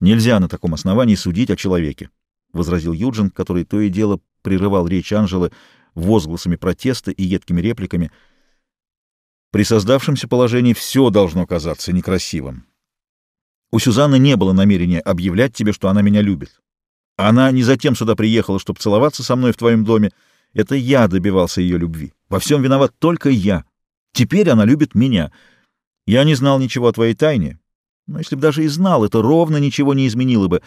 Нельзя на таком основании судить о человеке, — возразил Юджин, который то и дело прерывал речь Анжелы возгласами протеста и едкими репликами. При создавшемся положении все должно казаться некрасивым. У Сюзанны не было намерения объявлять тебе, что она меня любит. Она не затем сюда приехала, чтобы целоваться со мной в твоем доме. Это я добивался ее любви. Во всем виноват только я. Теперь она любит меня. Я не знал ничего о твоей тайне. Но если бы даже и знал, это ровно ничего не изменило бы.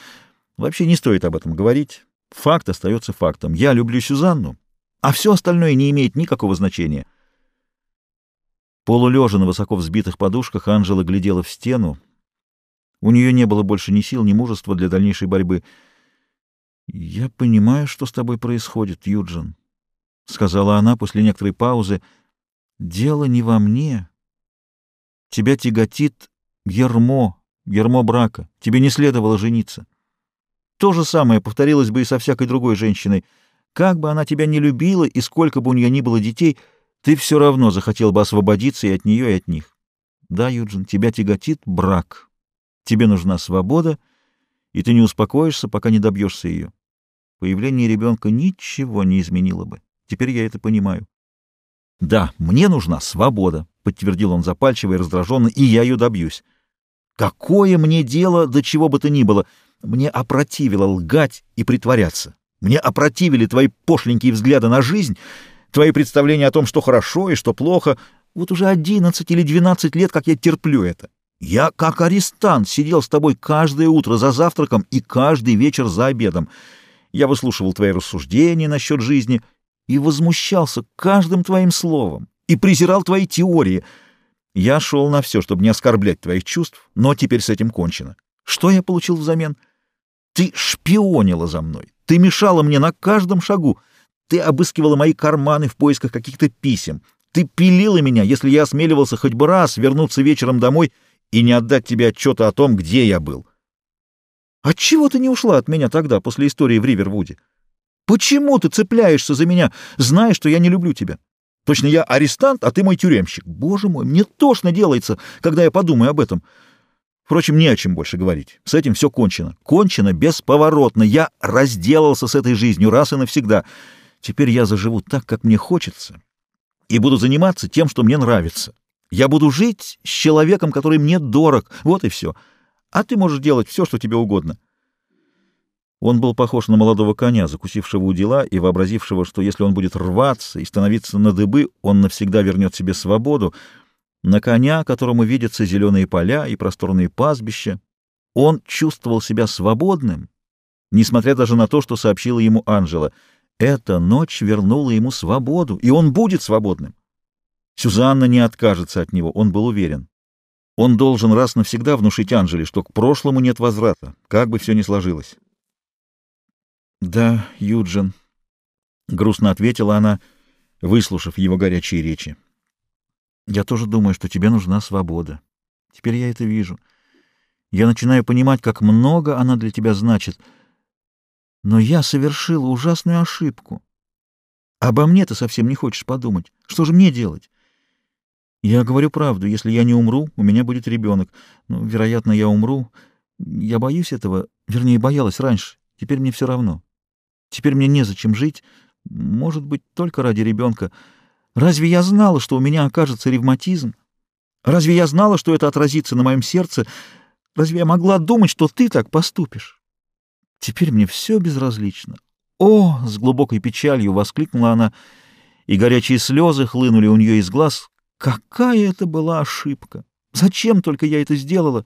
Вообще не стоит об этом говорить. Факт остается фактом. Я люблю Сюзанну, а все остальное не имеет никакого значения. Полулежа на высоко взбитых подушках, Анжела глядела в стену. У нее не было больше ни сил, ни мужества для дальнейшей борьбы. «Я понимаю, что с тобой происходит, Юджин», — сказала она после некоторой паузы. «Дело не во мне. Тебя тяготит ермо, ермо брака. Тебе не следовало жениться. То же самое повторилось бы и со всякой другой женщиной. Как бы она тебя не любила и сколько бы у нее ни было детей, ты все равно захотел бы освободиться и от нее, и от них. Да, Юджин, тебя тяготит брак. Тебе нужна свобода, и ты не успокоишься, пока не добьешься ее. Появление ребенка ничего не изменило бы. Теперь я это понимаю. Да, мне нужна свобода, — подтвердил он запальчиво и раздраженно, — и я ее добьюсь. Какое мне дело до чего бы то ни было? Мне опротивило лгать и притворяться. Мне опротивили твои пошленькие взгляды на жизнь, твои представления о том, что хорошо и что плохо. Вот уже одиннадцать или двенадцать лет, как я терплю это. Я, как арестант, сидел с тобой каждое утро за завтраком и каждый вечер за обедом. Я выслушивал твои рассуждения насчет жизни и возмущался каждым твоим словом и презирал твои теории. Я шел на все, чтобы не оскорблять твоих чувств, но теперь с этим кончено. Что я получил взамен? Ты шпионила за мной, ты мешала мне на каждом шагу, ты обыскивала мои карманы в поисках каких-то писем, ты пилила меня, если я осмеливался хоть бы раз вернуться вечером домой и не отдать тебе отчета о том, где я был. Отчего ты не ушла от меня тогда, после истории в Ривервуде? Почему ты цепляешься за меня, зная, что я не люблю тебя? Точно я арестант, а ты мой тюремщик. Боже мой, мне тошно делается, когда я подумаю об этом. Впрочем, не о чем больше говорить. С этим все кончено. Кончено бесповоротно. Я разделался с этой жизнью раз и навсегда. Теперь я заживу так, как мне хочется, и буду заниматься тем, что мне нравится. Я буду жить с человеком, который мне дорог. Вот и все. А ты можешь делать все, что тебе угодно. Он был похож на молодого коня, закусившего у дела и вообразившего, что если он будет рваться и становиться на дыбы, он навсегда вернет себе свободу, на коня, которому видятся зеленые поля и просторные пастбища. Он чувствовал себя свободным, несмотря даже на то, что сообщила ему Анжела. Эта ночь вернула ему свободу, и он будет свободным. Сюзанна не откажется от него, он был уверен. Он должен раз навсегда внушить Анжеле, что к прошлому нет возврата, как бы все ни сложилось. «Да, Юджин», — грустно ответила она, выслушав его горячие речи. «Я тоже думаю, что тебе нужна свобода. Теперь я это вижу. Я начинаю понимать, как много она для тебя значит. Но я совершила ужасную ошибку. Обо мне ты совсем не хочешь подумать. Что же мне делать? Я говорю правду. Если я не умру, у меня будет ребенок. Ну, вероятно, я умру. Я боюсь этого. Вернее, боялась раньше. Теперь мне все равно. Теперь мне незачем жить, может быть, только ради ребенка. Разве я знала, что у меня окажется ревматизм? Разве я знала, что это отразится на моем сердце? Разве я могла думать, что ты так поступишь? Теперь мне все безразлично. О, с глубокой печалью воскликнула она, и горячие слезы хлынули у нее из глаз. Какая это была ошибка! Зачем только я это сделала?